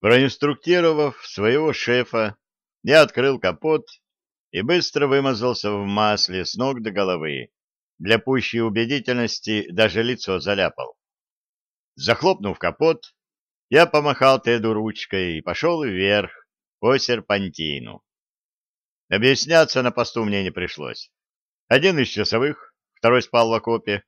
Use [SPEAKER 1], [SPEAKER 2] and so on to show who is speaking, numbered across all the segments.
[SPEAKER 1] Проинструктировав своего шефа, я открыл капот и быстро вымазался в масле с ног до головы. Для пущей убедительности даже лицо заляпал. Захлопнув капот, я помахал Теду ручкой и пошел вверх по серпантину. Объясняться на посту мне не пришлось. Один из часовых, второй спал в окопе,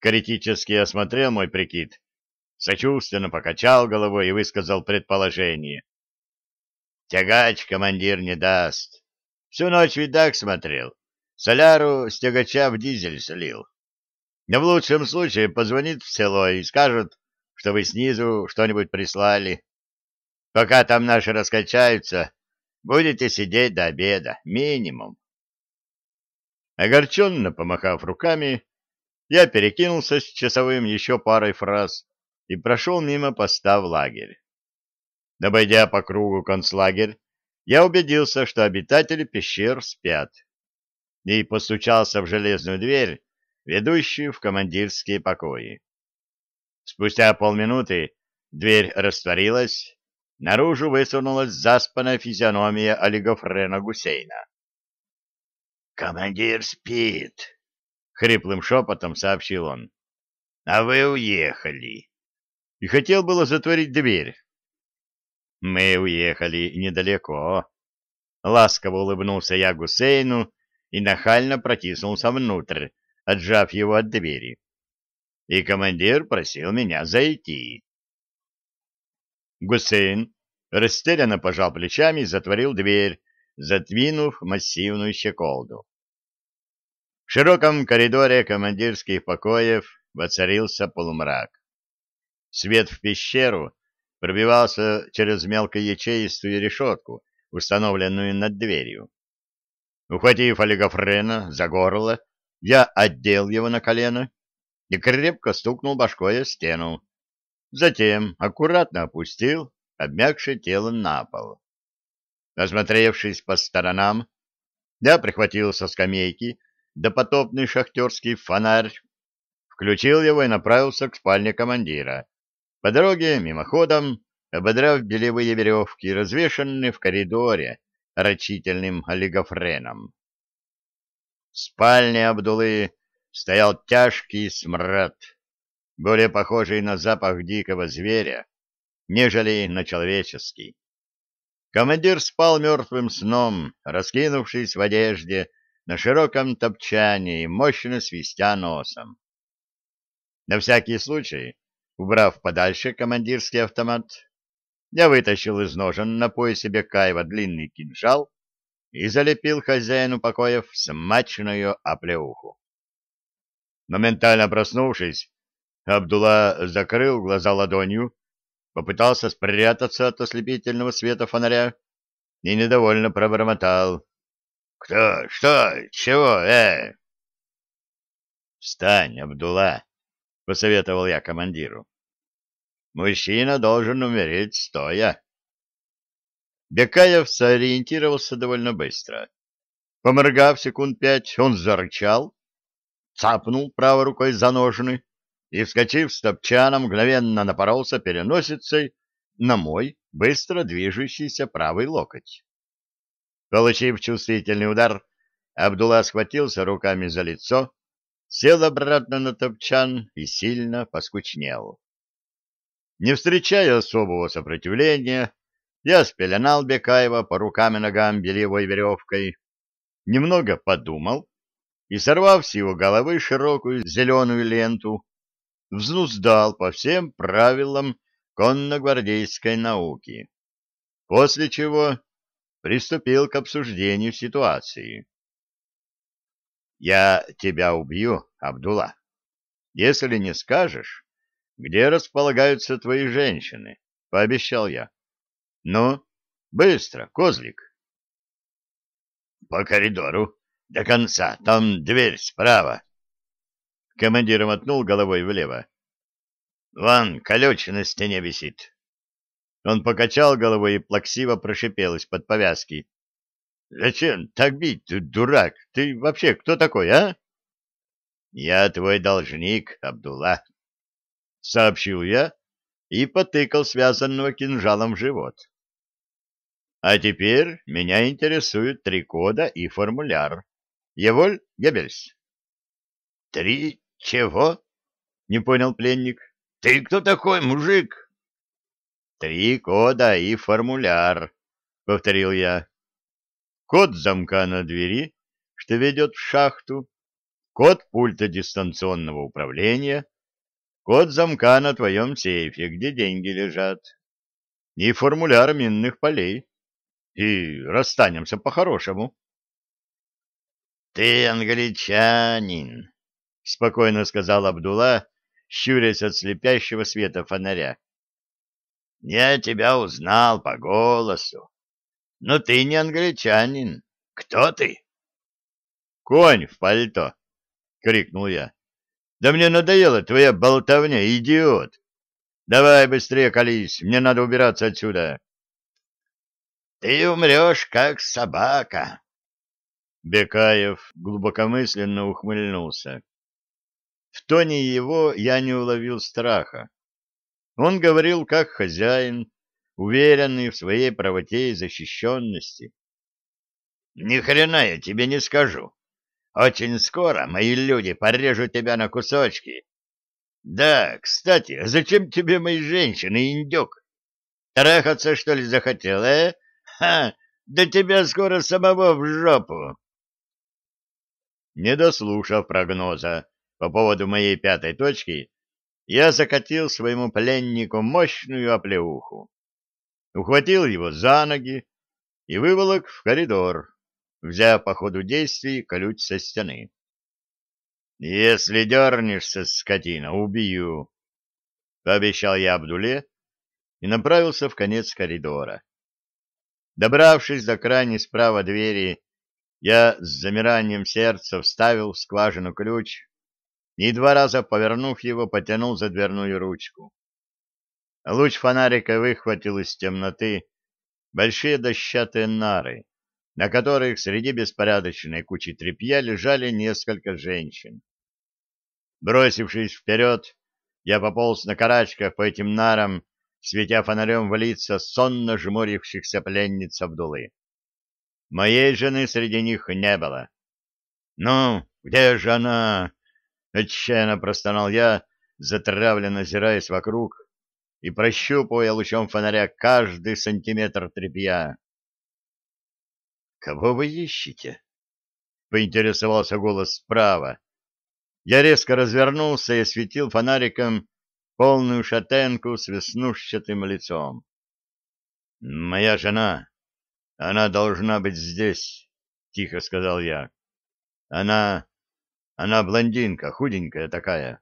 [SPEAKER 1] критически осмотрел мой прикид, сочувственно покачал головой и высказал предположение. Тягач командир не даст. Всю ночь видак смотрел. Соляру с тягача в дизель слил. Но в лучшем случае позвонит в село и скажет, что вы снизу что-нибудь прислали. Пока там наши раскачаются, будете сидеть до обеда, минимум. Огорченно помахав руками, я перекинулся с часовым еще парой фраз и прошел мимо поста в лагерь. Обойдя по кругу концлагерь, я убедился, что обитатели пещер спят, и постучался в железную дверь, ведущую в командирские покои. Спустя полминуты дверь растворилась, наружу высунулась заспанная физиономия олигофрена Гусейна. «Командир спит», — хриплым шепотом сообщил он. «А вы уехали». И хотел было затворить дверь. «Мы уехали недалеко». Ласково улыбнулся я Гусейну и нахально протиснулся внутрь, отжав его от двери. И командир просил меня зайти. Гусейн растерянно пожал плечами и затворил дверь, задвинув массивную щеколду. В широком коридоре командирских покоев воцарился полумрак. Свет в пещеру пробивался через мелкоячеистую решетку, установленную над дверью. Ухватив олигофрена за горло, я отдел его на колено и крепко стукнул башкой о стену. Затем аккуратно опустил обмякшее тело на пол. Осмотревшись по сторонам, я прихватил со скамейки допотопный шахтерский фонарь, включил его и направился к спальне командира. По дороге, мимоходом, ободрав белевые веревки, развешанные в коридоре рачительным олигофреном. В спальне Абдулы стоял тяжкий смрад, более похожий на запах дикого зверя, нежели на человеческий. Командир спал мертвым сном, раскинувшись в одежде на широком топчане и мощно свистя носом. На всякий случай, убрав подальше командирский автомат, я вытащил из ножен на поясе Бекаева длинный кинжал и залепил хозяину покоев смачную оплеуху. Моментально проснувшись, Абдулла закрыл глаза ладонью, попытался спрятаться от ослепительного света фонаря и недовольно пробормотал. — Кто? Что? Чего? Э? — Встань, Абдулла, — посоветовал я командиру. — Мужчина должен умереть стоя. Бекаев сориентировался довольно быстро. Поморгав секунд пять, он зарычал, цапнул правой рукой за ножны и, вскочив с топчана, мгновенно напоролся переносицей на мой быстро движущийся правый локоть. Получив чувствительный удар, Абдулла схватился руками за лицо, сел обратно на топчан и сильно поскучнел. Не встречая особого сопротивления, я спеленал Бекаева по рукам и ногам бельевой веревкой, немного подумал и, сорвав с его головы широкую зеленую ленту, взнуздал по всем правилам конногвардейской науки, после чего приступил к обсуждению ситуации. «Я тебя убью, Абдулла, если не скажешь, где располагаются твои женщины», — пообещал я. «Ну, быстро, козлик». «По коридору, до конца, там дверь справа», Командир мотнул головой влево. «Вон, колючий на стене висит». Он покачал головой и плаксиво прошипел из-под повязки. «Зачем так бить, ты дурак? Ты вообще кто такой, а?» «Я твой должник, Абдулла», — сообщил я и потыкал связанного кинжалом в живот. А теперь меня интересуют три кода и формуляр. Еволь Геббельс. Три чего? Не понял пленник. Ты кто такой, мужик? Три кода и формуляр, повторил я. Код замка на двери, что ведет в шахту, код пульта дистанционного управления, код замка на твоем сейфе, где деньги лежат, и формуляр минных полей. И расстанемся по-хорошему. — Ты англичанин, — спокойно сказал Абдулла, щурясь от слепящего света фонаря. — Я тебя узнал по голосу. Но ты не англичанин. Кто ты? — Конь в пальто, — крикнул я. — Да мне надоела твоя болтовня, идиот. Давай быстрее колись, мне надо убираться отсюда. — Ты умрешь, как собака. Бекаев глубокомысленно ухмыльнулся. В тоне его я не уловил страха. Он говорил как хозяин, уверенный в своей правоте и защищенности. — Ни хрена я тебе не скажу. Очень скоро мои люди порежут тебя на кусочки. Да, кстати, зачем тебе мои женщины, индюк? Трахаться, что ли, захотел, э? Ха! Да тебя скоро самого в жопу. Не дослушав прогноза, по поводу моей пятой точки, я закатил своему пленнику мощную оплеуху. Ухватил его за ноги и выволок в коридор, взяв по ходу действий колють со стены. «Если дернешься, скотина, убью!» — пообещал я Абдуле и направился в конец коридора. Добравшись до крайней справа двери, я с замиранием сердца вставил в скважину ключ и два раза, повернув его, потянул за дверную ручку. Луч фонарика выхватил из темноты большие дощатые нары, на которых среди беспорядочной кучи тряпья лежали несколько женщин. Бросившись вперед, я пополз на карачках по этим нарам, светя фонарем в лица сонно жмурившихся пленниц Абдулы. Моей жены среди них не было. «Ну, где же она?» Отчаянно простонал я, затравленно озираясь вокруг и прощупывая лучом фонаря каждый сантиметр тряпья. «Кого вы ищете?» — поинтересовался голос справа. Я резко развернулся и осветил фонариком полную шатенку с веснушчатым лицом. «Моя жена. Она должна быть здесь», — тихо сказал я. «Она она блондинка, худенькая такая.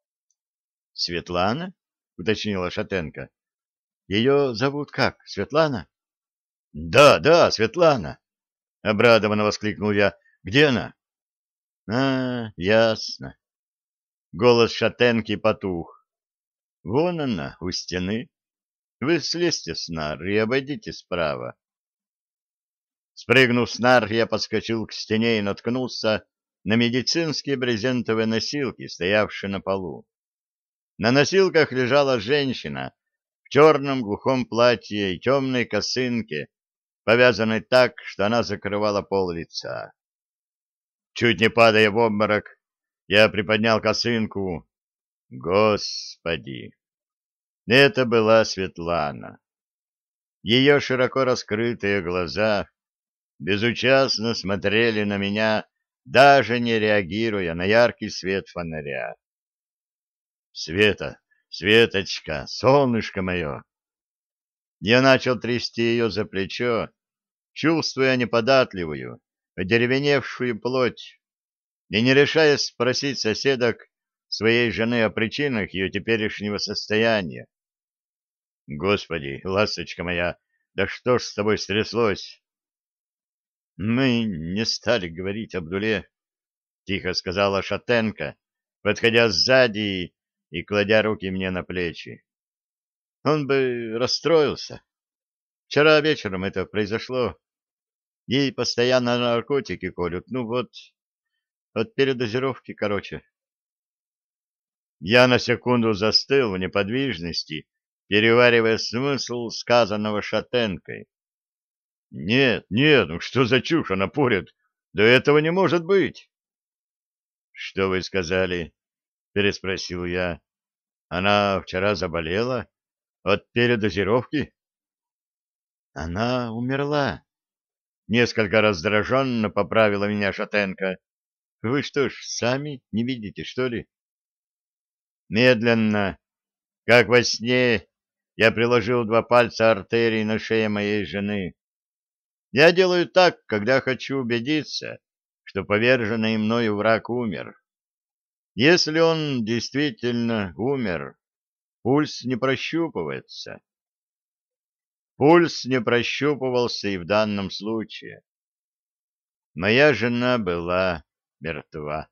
[SPEAKER 1] — Светлана? — уточнила Шатенко. — Ее зовут как? Светлана? — Да, да, Светлана! — обрадованно воскликнул я. — Где она? — А, ясно. Голос Шатенки потух. — Вон она, у стены. Вы слезьте с нар и обойдите справа. Спрыгнув с нар, я подскочил к стене и наткнулся на медицинские брезентовые носилки, стоявшие на полу. На носилках лежала женщина в черном глухом платье и темной косынке, повязанной так, что она закрывала пол лица. Чуть не падая в обморок, я приподнял косынку. Господи! Это была Светлана. Ее широко раскрытые глаза безучастно смотрели на меня даже не реагируя на яркий свет фонаря. «Света, Светочка, солнышко мое!» Я начал трясти ее за плечо, чувствуя неподатливую, одеревеневшую плоть, и не решаясь спросить соседок своей жены о причинах ее теперешнего состояния. «Господи, ласточка моя, да что ж с тобой стряслось?» Мы не стали говорить Абдуле, — тихо сказала Шатенко, подходя сзади и кладя руки мне на плечи. Он бы расстроился. Вчера вечером это произошло. Ей постоянно наркотики колют. Ну вот, от передозировки, короче. Я на секунду застыл в неподвижности, переваривая смысл сказанного шатенкой. Нет, нет, ну что за чушь она порит? Да этого не может быть. Что вы сказали? Переспросил я. Она вчера заболела? От передозировки? Она умерла. Несколько раздраженно поправила меня Шатенко. Вы что ж, сами не видите, что ли? Медленно, как во сне, я приложил два пальца артерии на шее моей жены. Я делаю так, когда хочу убедиться, что поверженный мною враг умер. Если он действительно умер, пульс не прощупывается. Пульс не прощупывался и в данном случае. Моя жена была мертва.